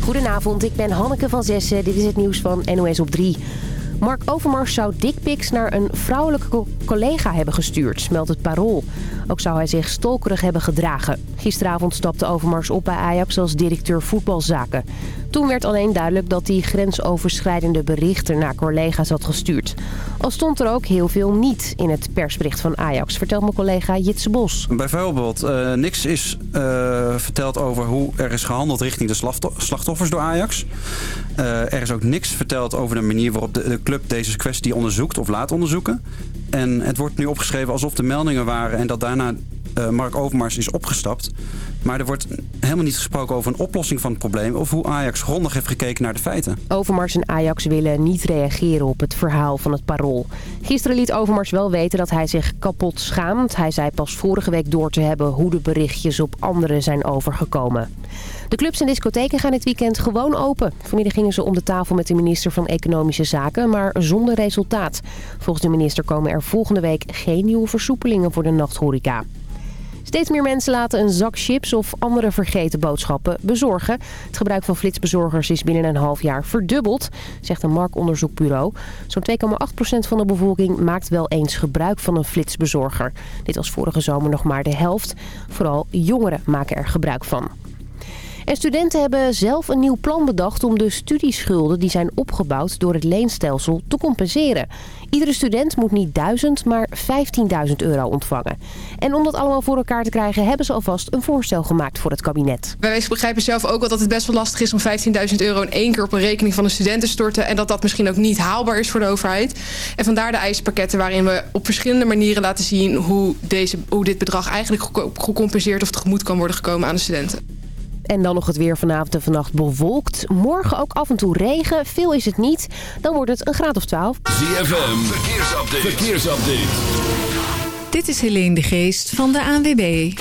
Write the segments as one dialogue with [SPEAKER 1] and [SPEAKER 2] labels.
[SPEAKER 1] Goedenavond, ik ben Hanneke van Zessen. Dit is het nieuws van NOS op 3. Mark Overmars zou dickpics naar een vrouwelijke collega hebben gestuurd, meldt het Parool. Ook zou hij zich stolkerig hebben gedragen. Gisteravond stapte Overmars op bij Ajax als directeur voetbalzaken. Toen werd alleen duidelijk dat hij grensoverschrijdende berichten naar collega's had gestuurd. Al stond er ook heel veel niet in het persbericht van Ajax, vertelt mijn collega Jitse Bos.
[SPEAKER 2] Bijvoorbeeld, uh, niks is uh, verteld over hoe er is gehandeld richting de slachtoffers door Ajax. Uh, er is ook niks verteld over de manier waarop de, club deze kwestie onderzoekt of laat onderzoeken. En het wordt nu opgeschreven alsof de meldingen waren en dat daarna Mark Overmars is opgestapt. Maar er wordt helemaal niet gesproken over een oplossing van het probleem... of hoe Ajax grondig heeft gekeken naar de feiten.
[SPEAKER 1] Overmars en Ajax willen niet reageren op het verhaal van het parool. Gisteren liet Overmars wel weten dat hij zich kapot schaamt. Hij zei pas vorige week door te hebben hoe de berichtjes op anderen zijn overgekomen. De clubs en discotheken gaan dit weekend gewoon open. Vanmiddag gingen ze om de tafel met de minister van Economische Zaken, maar zonder resultaat. Volgens de minister komen er volgende week geen nieuwe versoepelingen voor de nachthoreca. Steeds meer mensen laten een zak chips of andere vergeten boodschappen bezorgen. Het gebruik van flitsbezorgers is binnen een half jaar verdubbeld, zegt een marktonderzoekbureau. Zo'n 2,8% van de bevolking maakt wel eens gebruik van een flitsbezorger. Dit was vorige zomer nog maar de helft. Vooral jongeren maken er gebruik van. En studenten hebben zelf een nieuw plan bedacht om de studieschulden die zijn opgebouwd door het leenstelsel te compenseren. Iedere student moet niet 1000, maar 15.000 euro ontvangen. En om dat allemaal voor elkaar te krijgen hebben ze alvast een voorstel gemaakt voor het kabinet.
[SPEAKER 3] Wij begrijpen zelf ook wel dat het best wel lastig is om 15.000 euro in één keer op een rekening van een student te storten. En dat dat misschien ook niet haalbaar is voor de overheid. En vandaar de eisenpakketten waarin we op verschillende manieren laten zien hoe, deze, hoe dit bedrag eigenlijk gecompenseerd of tegemoet kan worden gekomen aan de studenten.
[SPEAKER 1] En dan nog het weer vanavond en vannacht bewolkt. Morgen ook af en toe regen. Veel is het niet. Dan wordt het een graad of 12.
[SPEAKER 4] ZFM, verkeersupdate. verkeersupdate.
[SPEAKER 5] Dit is Helene de Geest van de ANWB.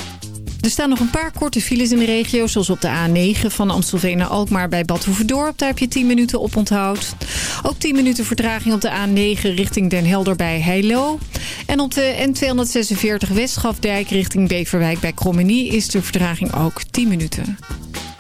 [SPEAKER 5] Er staan nog een paar korte files in de regio, zoals op de A9 van Amstelveen naar Alkmaar bij Bad Hoeverdorp. Daar heb je 10 minuten op onthoud. Ook 10 minuten vertraging op de A9 richting Den Helder bij Heilo. En op de N246 Westschafdijk richting Beverwijk bij Krommenie is de vertraging ook 10 minuten.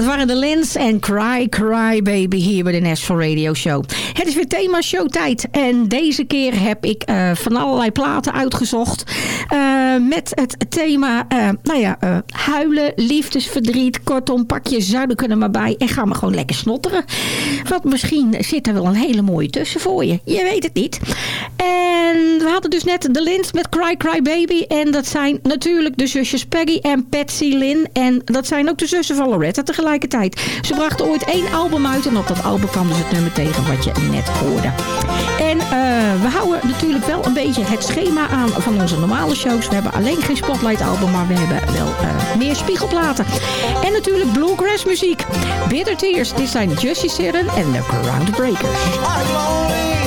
[SPEAKER 6] Dat waren de Lens en Cry Cry Baby hier bij de Nashville Radio Show. Het is weer thema showtijd. En deze keer heb ik eh, van allerlei platen uitgezocht. eh, met het thema, eh, nou ja, huilen, liefdesverdriet. Kortom, pak je zuidenkunnen maar bij en ga maar gewoon lekker snotteren. Want misschien zit er wel een hele mooie tussen voor je. Je weet het niet. En we hadden dus net de Lins met Cry Cry Baby. En dat zijn natuurlijk de zusjes Peggy en Patsy Lynn. En dat zijn ook de zussen van Loretta Ze brachten ooit één album uit. En op dat album kwam dus het nummer tegen wat je net hoorde. En eh, we houden natuurlijk wel een beetje het schema aan van onze normale shows. We hebben alleen geen Spotlight album, maar we hebben wel eh, meer spiegelplaten. En natuurlijk bluegrass muziek. Bitter Tears, dit zijn Jussie Siren en The Groundbreakers.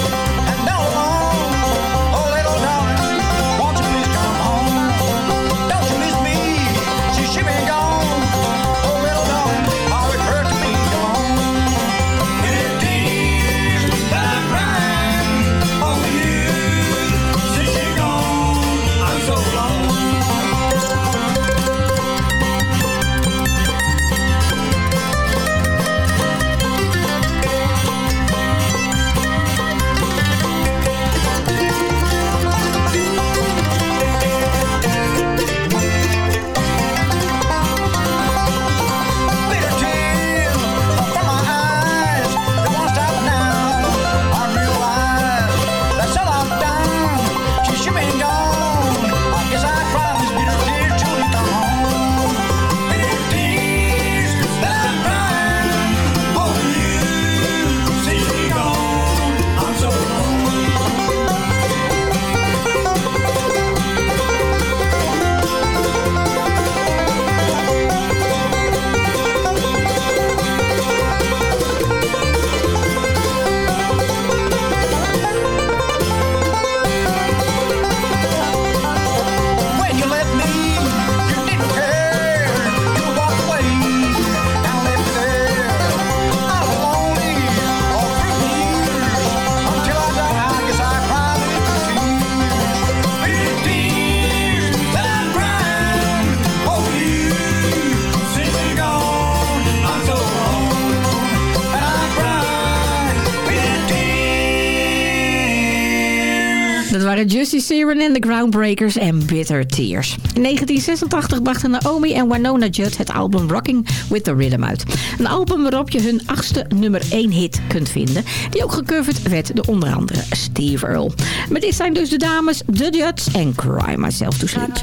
[SPEAKER 6] Siren en The Groundbreakers en Bitter Tears. In 1986 brachten Naomi en Winona Judd het album Rocking with the Rhythm uit. Een album waarop je hun achtste nummer 1 hit kunt vinden. Die ook gecoverd werd door onder andere Steve Earle. Maar dit zijn dus de dames The Judds en Cry Myself to Sleep.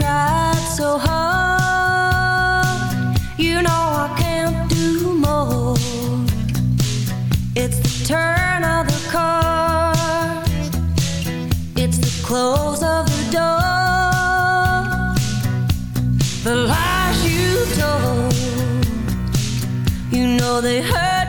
[SPEAKER 7] you know I can't do more. It's turn close of the door, the lies you told. You know they hurt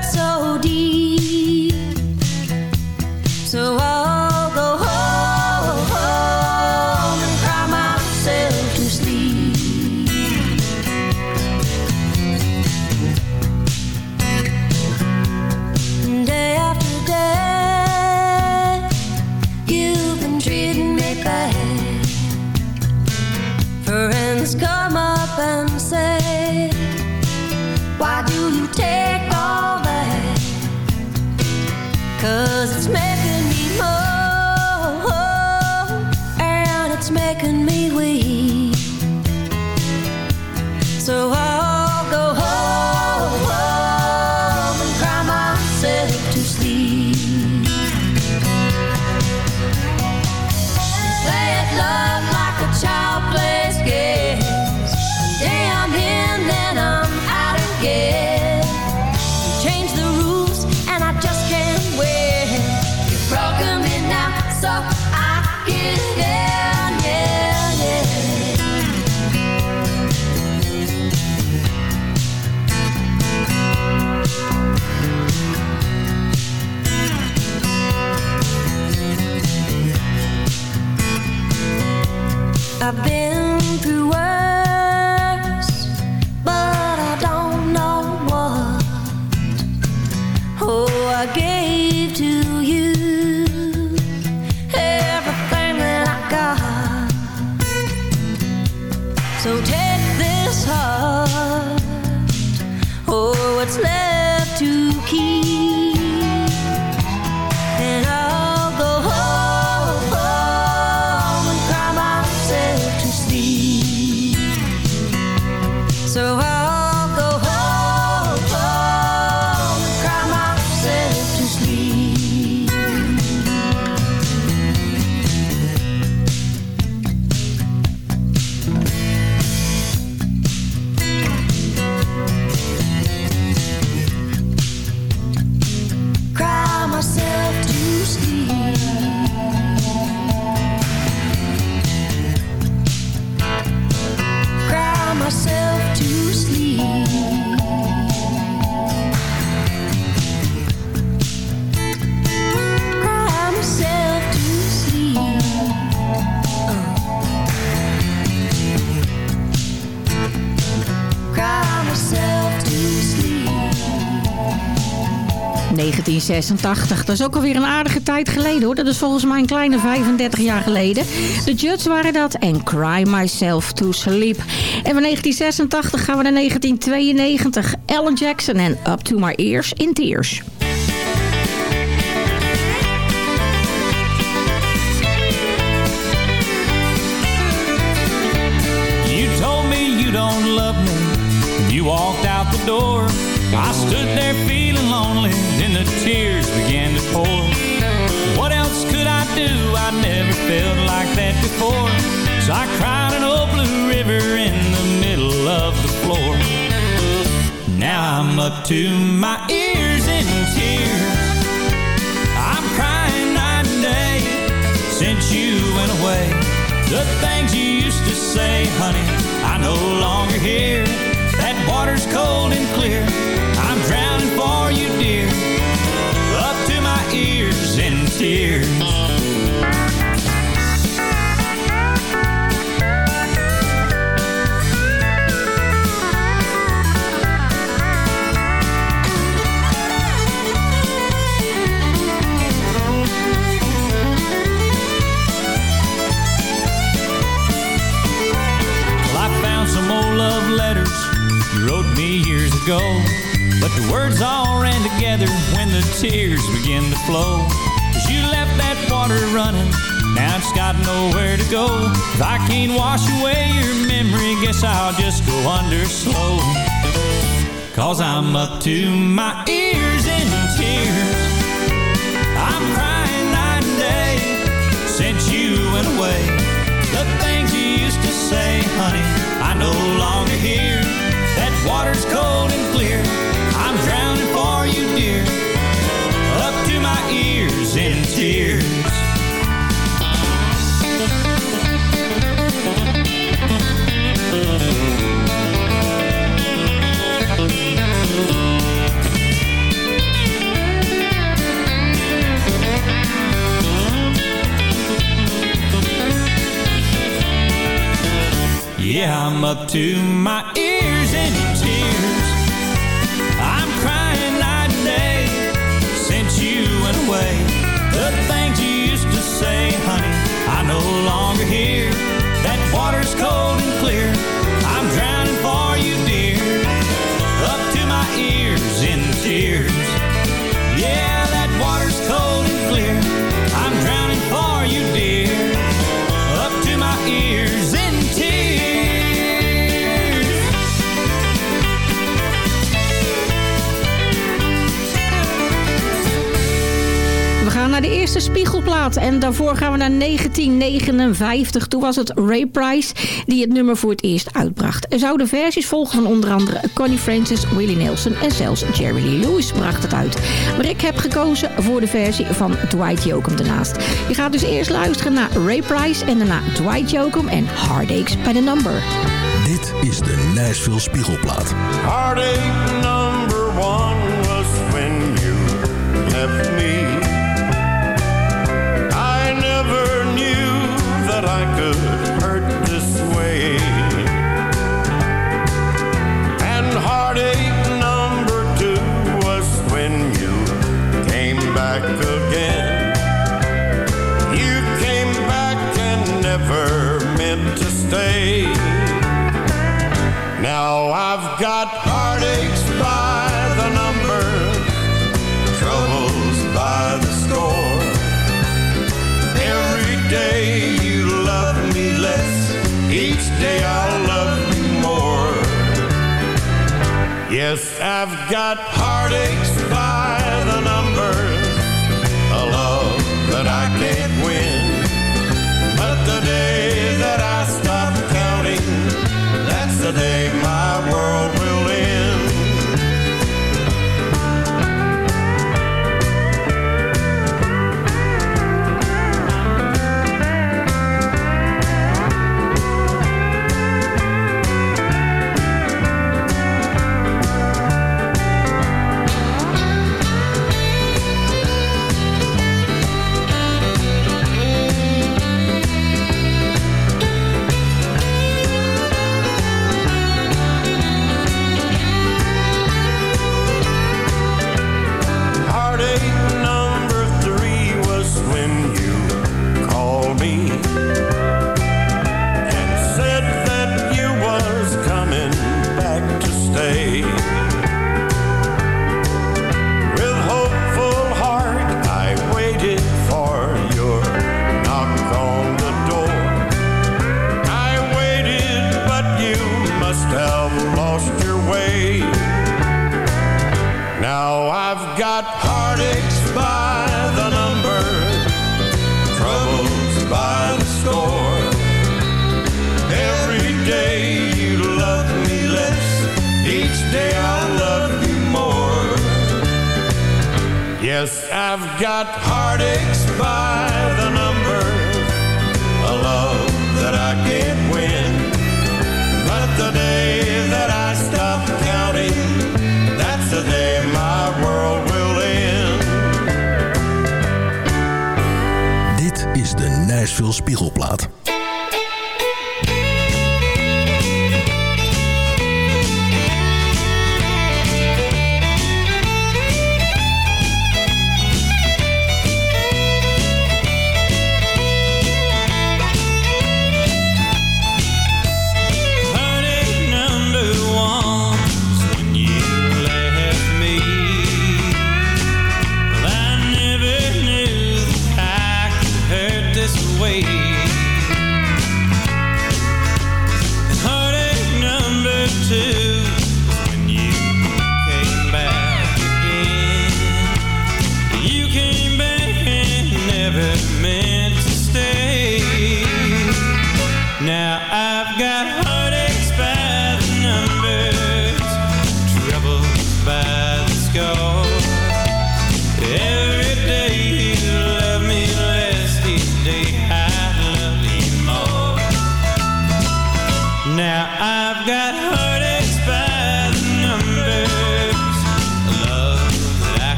[SPEAKER 6] 1986. Dat is ook alweer een aardige tijd geleden hoor. Dat is volgens mij een kleine 35 jaar geleden. De Judds waren dat en Cry Myself to Sleep. En van 1986 gaan we naar 1992. Alan Jackson en Up to My Ears in Tears.
[SPEAKER 8] Up to my ears in tears. I'm crying night and day since you went away. The things you used to say, honey, I no longer hear. That water's cold and clear. Ago. But the words all ran together when the tears began to flow. Cause you left that water running, now it's got nowhere to go. If I can't wash away your memory, guess I'll just go under slow. Cause I'm up to my ears in tears. I'm crying night and day since you went away. The things you used to say, honey, I no longer hear. That water's cold and clear. I'm drowning for you, dear. Up to my ears in tears. Yeah, I'm up to my ears
[SPEAKER 6] West eerste spiegelplaat. En daarvoor gaan we naar 1959. Toen was het Ray Price die het nummer voor het eerst uitbracht. Er zouden versies volgen van onder andere Connie Francis, Willie Nelson en zelfs Jerry Lee Lewis bracht het uit. Maar ik heb gekozen voor de versie van Dwight Yoakam daarnaast. Je gaat dus eerst luisteren naar Ray Price en daarna Dwight Yoakam en Heartaches by the Number.
[SPEAKER 9] Dit is de Nashville Spiegelplaat.
[SPEAKER 10] Heartache number one was when you left me. Back again. You came back and never meant to stay. Now I've got heartaches by the number, troubles by the score. Every day you love me less, each day I'll love you more. Yes, I've got heartaches by Can't win. But the day that I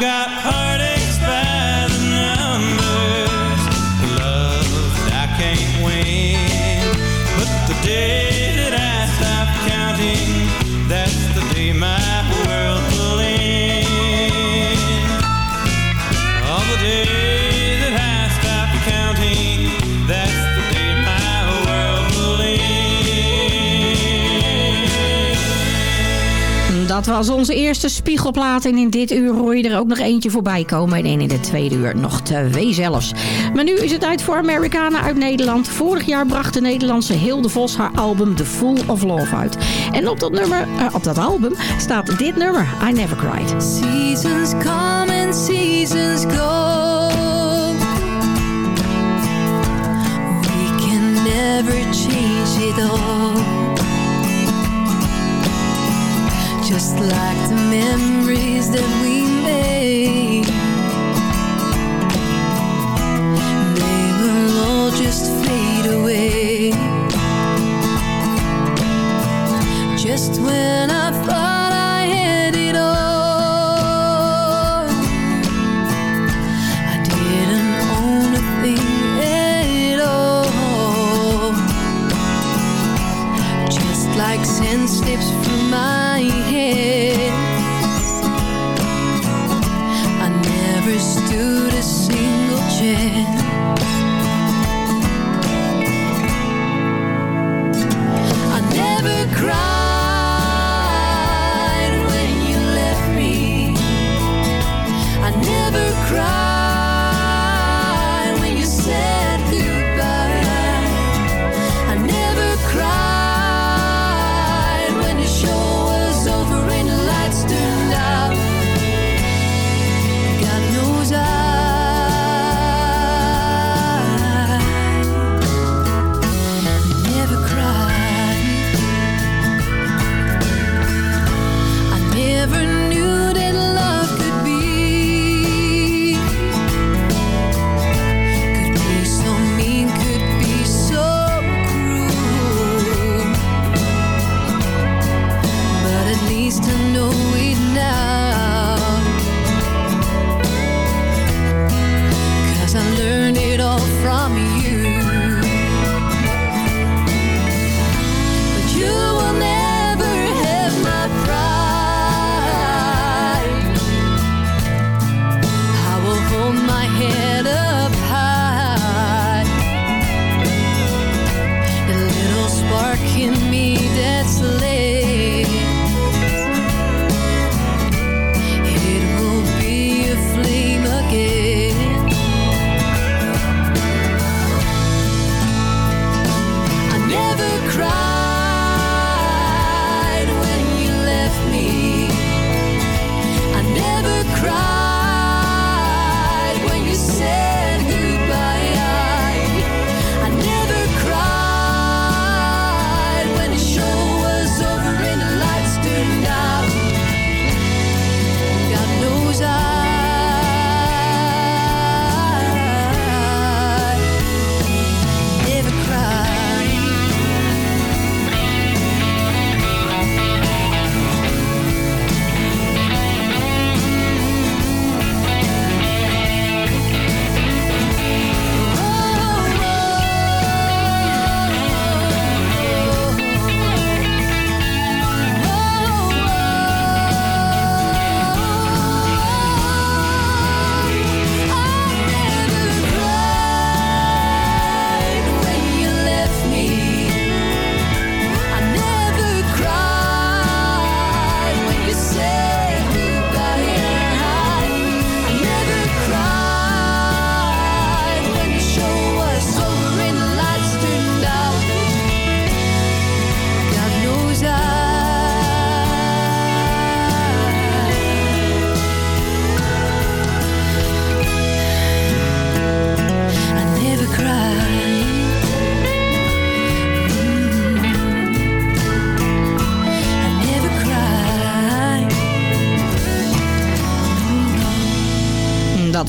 [SPEAKER 11] got
[SPEAKER 12] hurt.
[SPEAKER 6] dat was onze eerste spiegelplaat. En in dit uur hoor je er ook nog eentje voorbij komen. En in de tweede uur nog twee zelfs. Maar nu is het tijd voor Amerikanen uit Nederland. Vorig jaar bracht de Nederlandse Hilde Vos haar album The Fool of Love uit. En op dat, nummer, eh, op dat album staat dit nummer, I Never Cried.
[SPEAKER 13] Seasons come and seasons go. We can never change it all. like the memories that we made. They will all just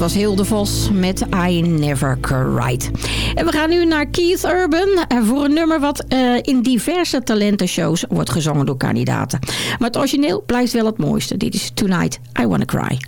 [SPEAKER 7] was
[SPEAKER 6] Hilde Vos met I Never Cried. En we gaan nu naar Keith Urban eh, voor een nummer wat eh, in diverse talentenshows wordt gezongen door kandidaten. Maar het origineel blijft wel het mooiste. Dit is
[SPEAKER 8] Tonight I Wanna Cry.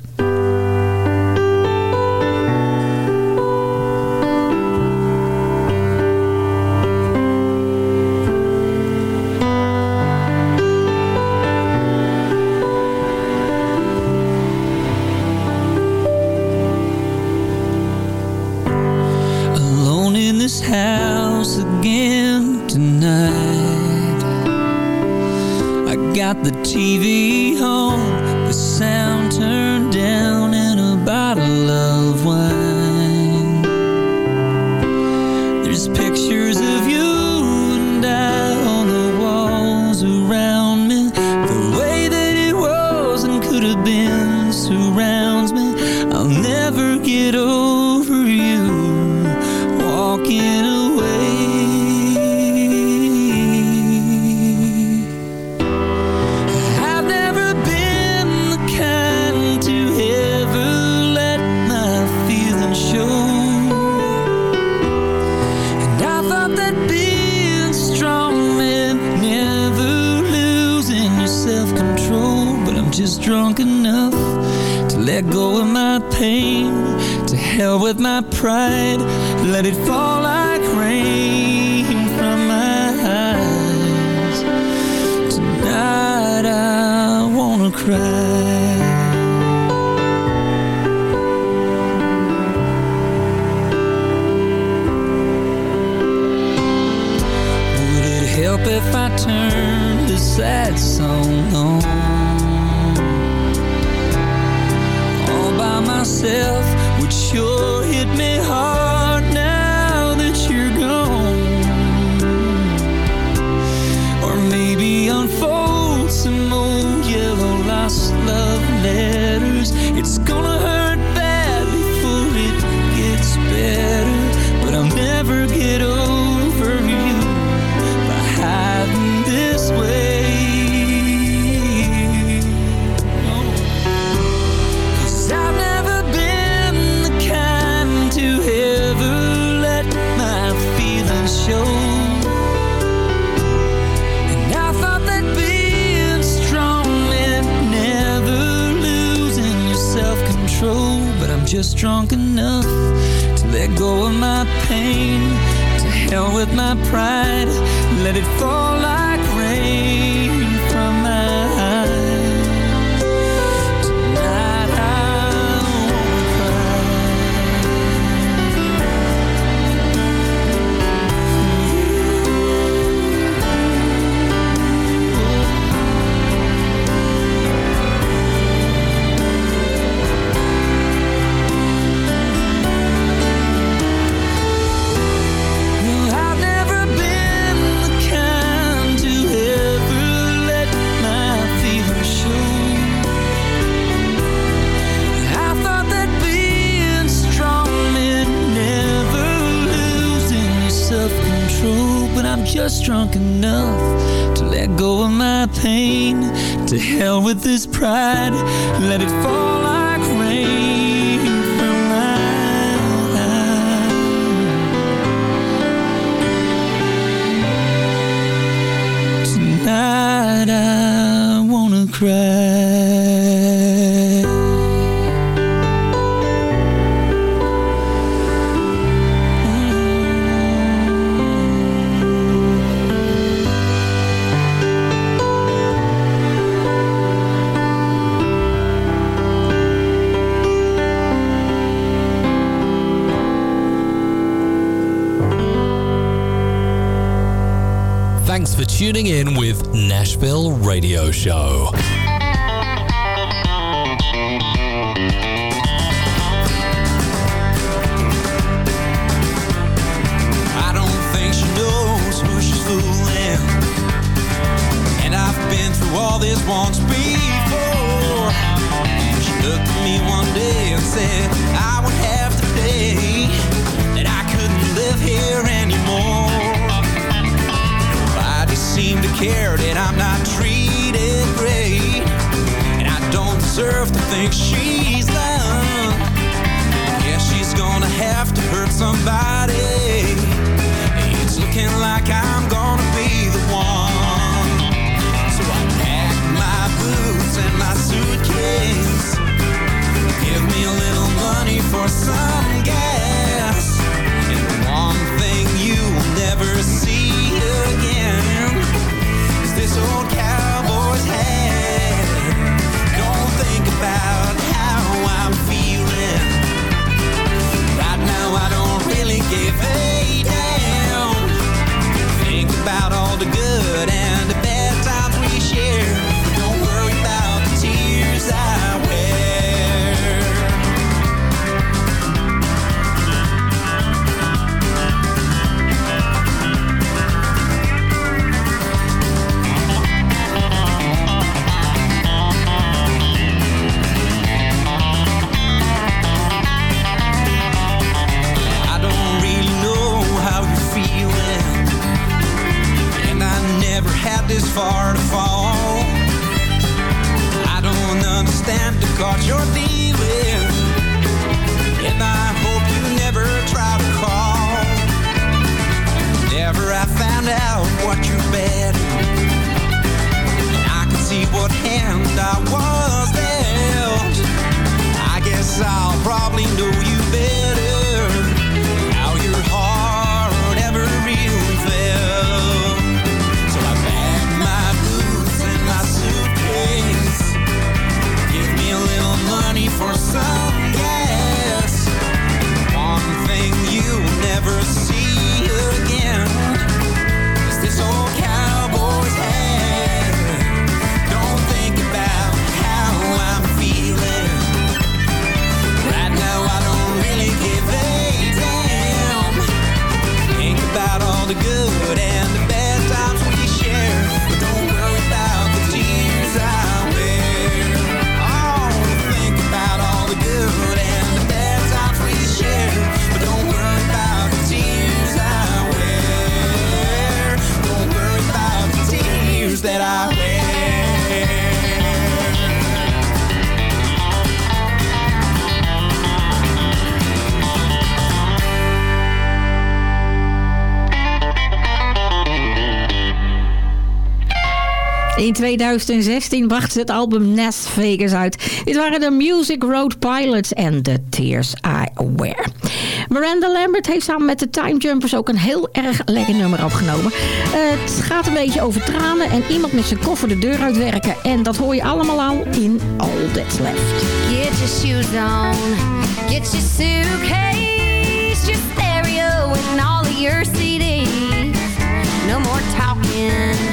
[SPEAKER 8] just drunk enough to let go of my pain. To hell with my pride, let it fall like rain. Just drunk been through all this once before. She looked at me one day and said I would have to pay, that I couldn't live here anymore. Nobody seemed to care that I'm not treated deserve to think she's done. Yeah, she's gonna have to hurt somebody. It's looking like I'm gonna be the one. So I pack my boots and my suitcase. Give me a little money for some this far to fall. I don't understand the cards you're dealing And I hope you never try to call. Never I found out what you're betting And I can see what hand I was
[SPEAKER 6] 2016 bracht ze het album Nest Vegas uit. Dit waren de Music Road Pilots en The Tears I Wear. Miranda Lambert heeft samen met de Time Jumpers ook een heel erg lekker nummer opgenomen. het gaat een beetje over tranen en iemand met zijn koffer de deur uitwerken. En dat hoor je allemaal al in All That's Left.
[SPEAKER 14] Get your shoes on, get your suitcase, your stereo and all of your CDs. No more talking,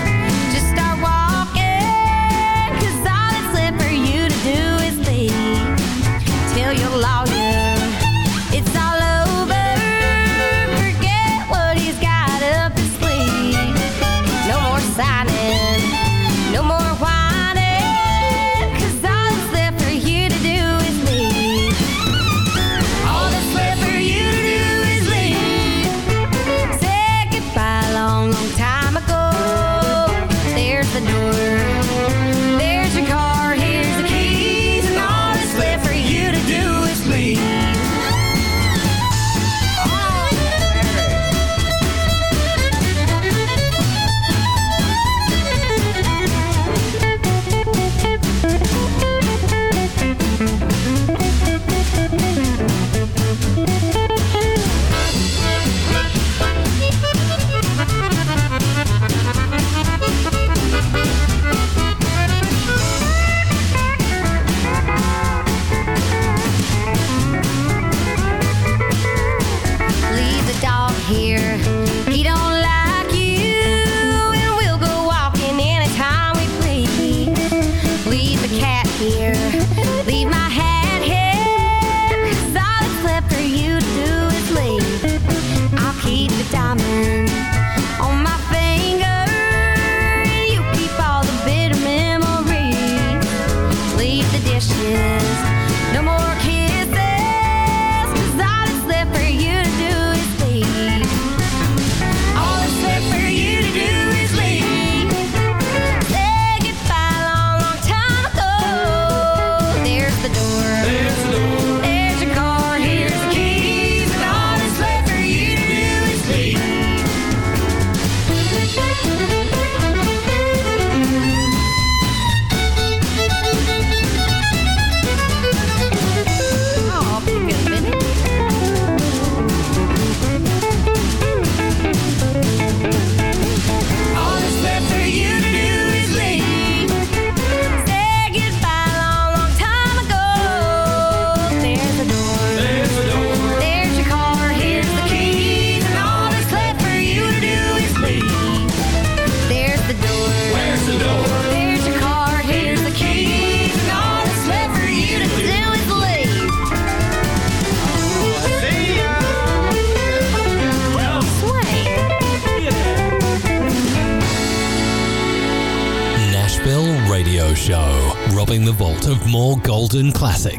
[SPEAKER 15] Golden
[SPEAKER 16] Classic.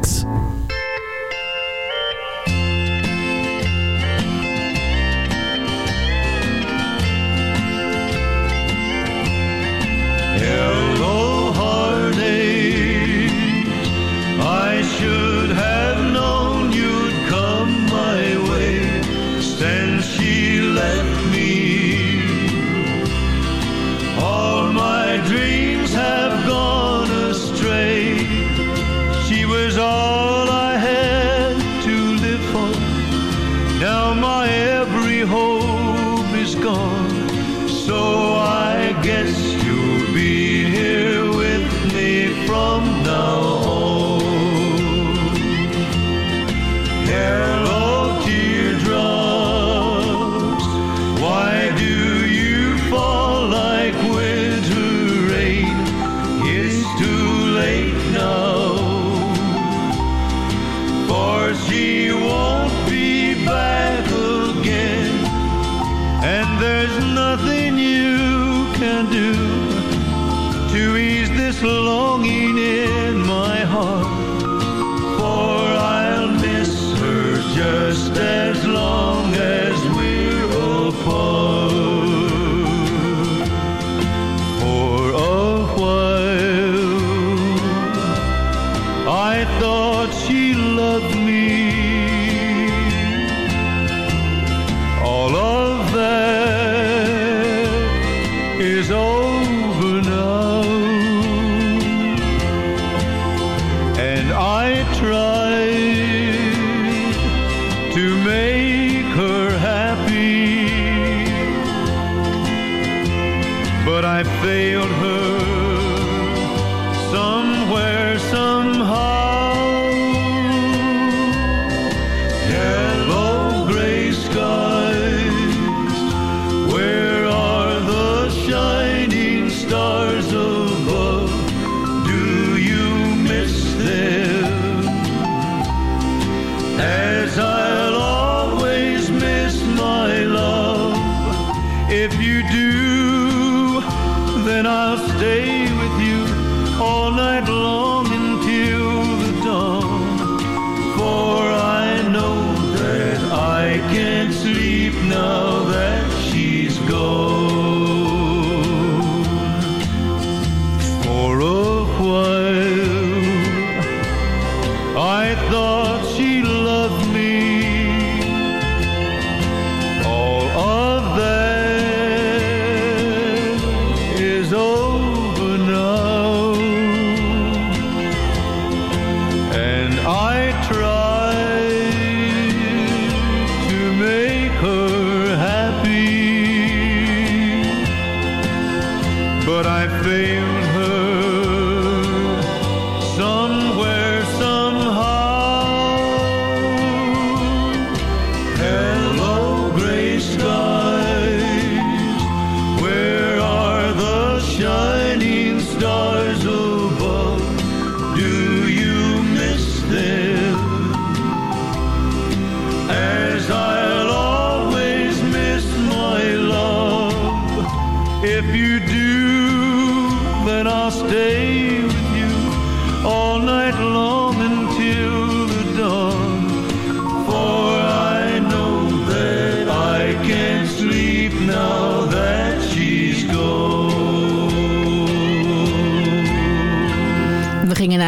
[SPEAKER 16] do to ease this longing in my heart?
[SPEAKER 6] trust.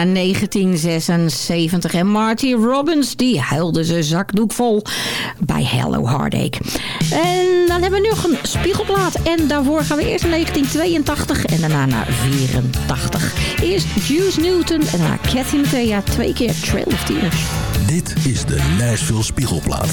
[SPEAKER 6] 1976. En Marty Robbins, die huilde zijn zakdoek vol bij Hello Heartache. En dan hebben we nog een spiegelplaat. En daarvoor gaan we eerst naar 1982 en daarna naar 84. Eerst Juice Newton en daarna Cathy Mattea. Twee keer Trail of Tears.
[SPEAKER 13] Dit is de Nashville Spiegelplaat.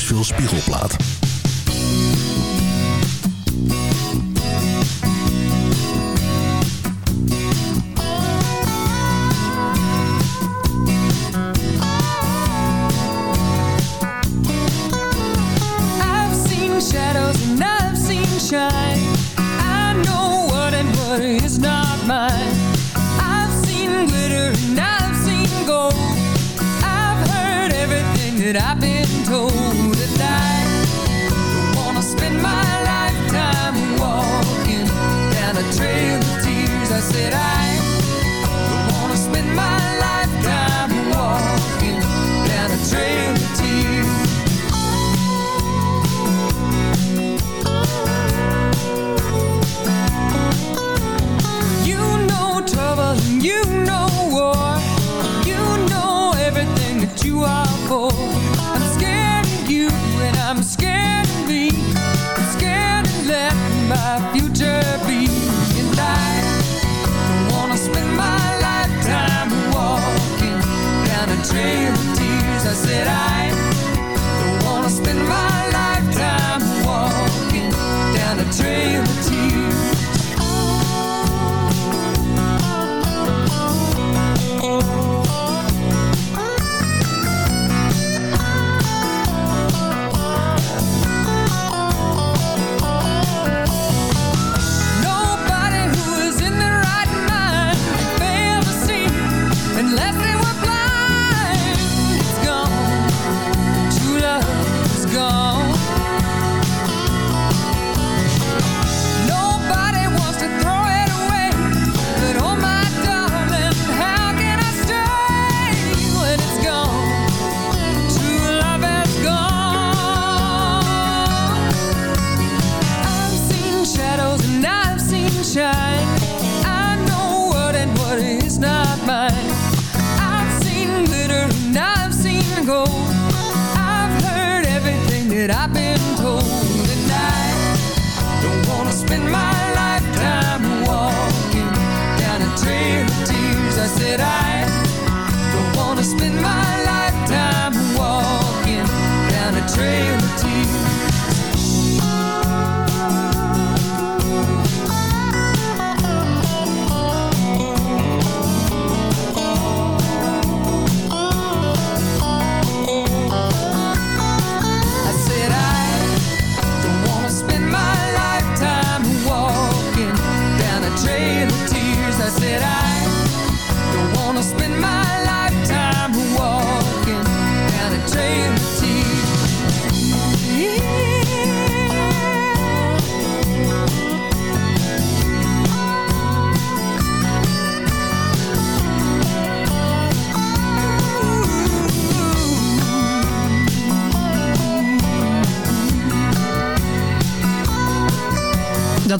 [SPEAKER 13] Nashville Spiegelplaat.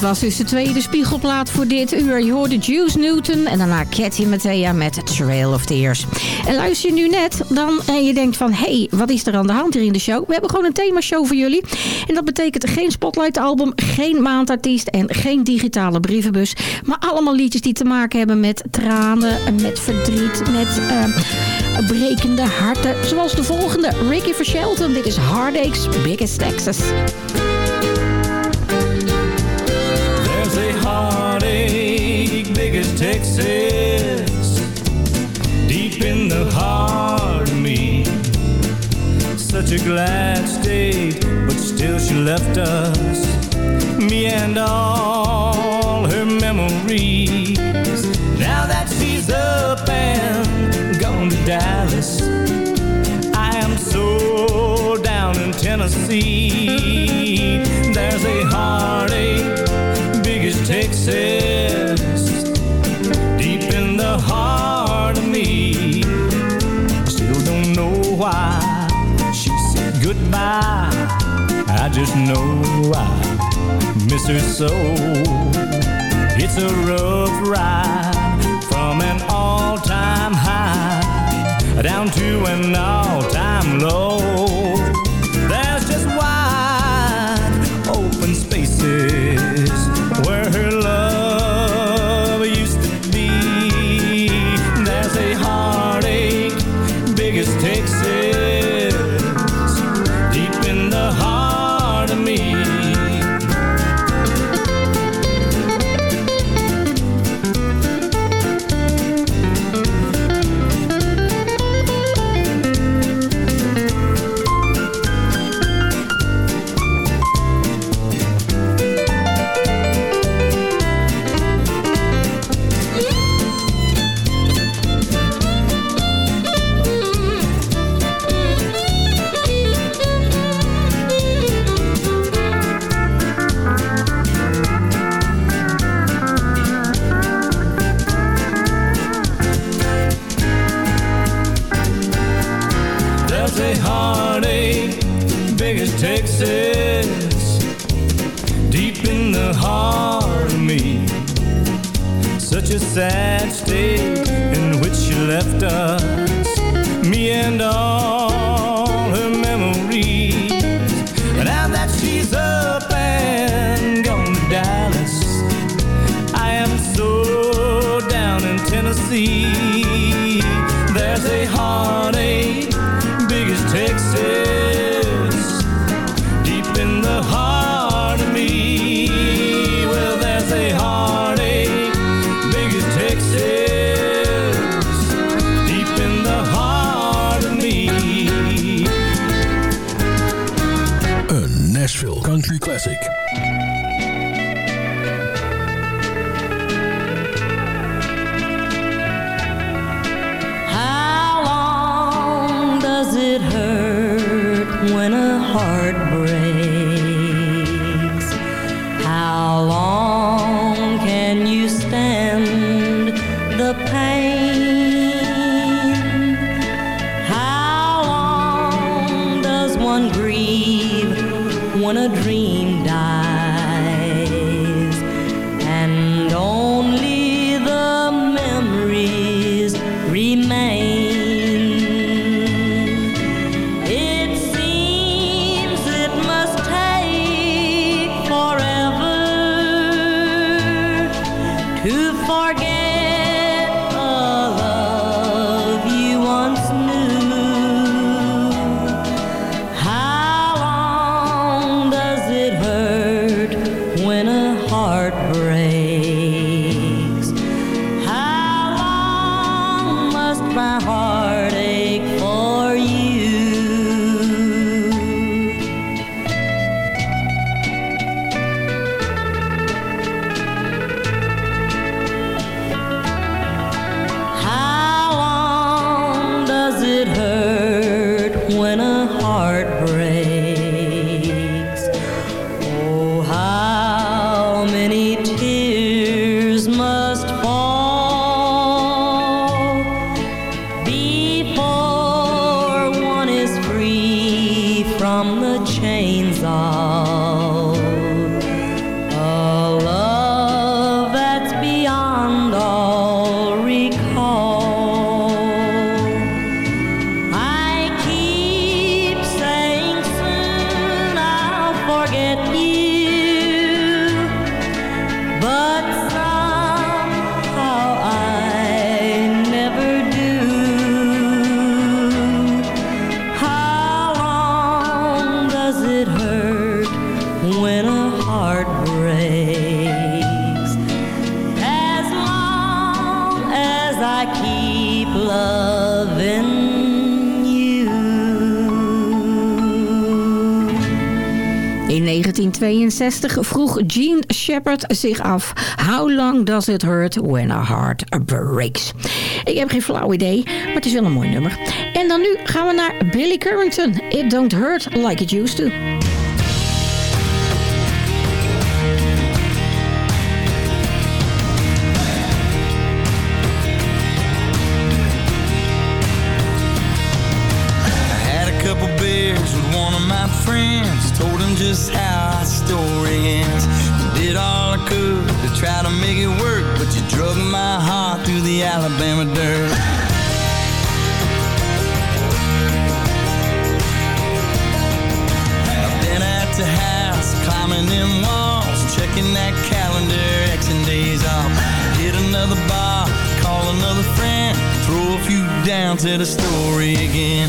[SPEAKER 6] Dat was dus de tweede spiegelplaat voor dit uur. Je hoorde Juice Newton en daarna Cathy Mattea met Trail of Tears. En luister je nu net dan en je denkt van... hé, hey, wat is er aan de hand hier in de show? We hebben gewoon een themashow voor jullie. En dat betekent geen Spotlight album, geen maandartiest en geen digitale brievenbus. Maar allemaal liedjes die te maken hebben met tranen, met verdriet, met... eh, brekende harten. Zoals de volgende, Ricky Vershelton. Dit is Heartache's Biggest Texas.
[SPEAKER 17] Heartache big as Texas Deep in the heart of me. Such a glad state But still she left us. Me and all her memories. Now that she's up and gone to Dallas I am so down in Tennessee. There's a heartache Texas, deep in the heart of me. Still don't know why she said goodbye. I just know I miss her so. It's a rough ride from an all-time high down to an all-time low. There's just wide open spaces
[SPEAKER 7] forget.
[SPEAKER 6] vroeg Gene Shepard zich af... How long does it hurt when a heart breaks? Ik heb geen flauw idee, maar het is wel een mooi nummer. En dan nu gaan we naar Billy Currington. It don't hurt like it used to.
[SPEAKER 8] just how Dug my heart through the Alabama dirt. I've been at the house Climbing them walls Checking that calendar Xing days off. Hit another bar Call another friend Throw a few downs at a story again.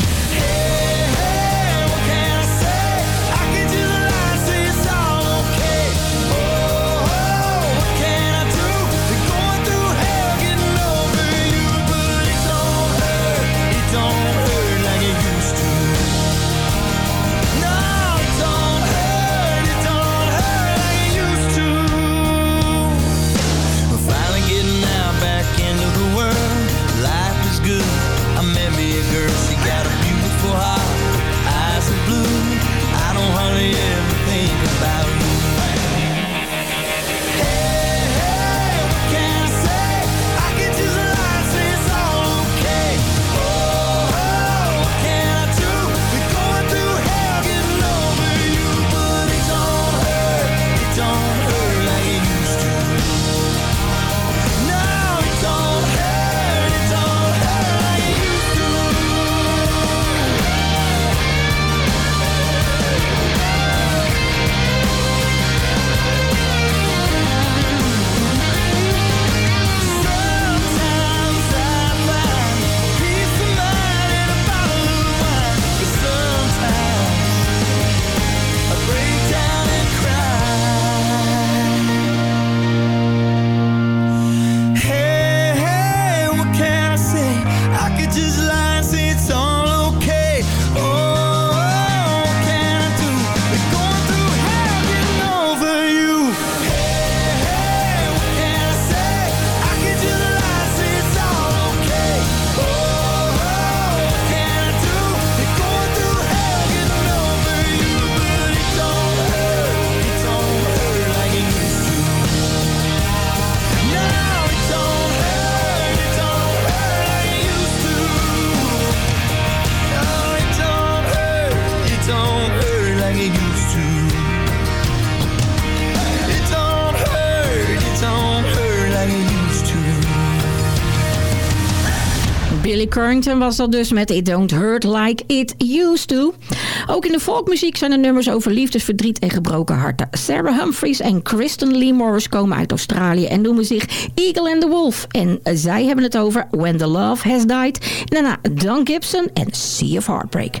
[SPEAKER 13] en was dat dus met It Don't Hurt Like It Used To. Ook in de folkmuziek zijn er nummers over liefdesverdriet en gebroken harten. Sarah Humphries en Kristen Lee Morris komen uit Australië en noemen zich Eagle and the Wolf. En zij hebben het over When the Love Has Died. En daarna Dan Gibson en Sea of Heartbreak.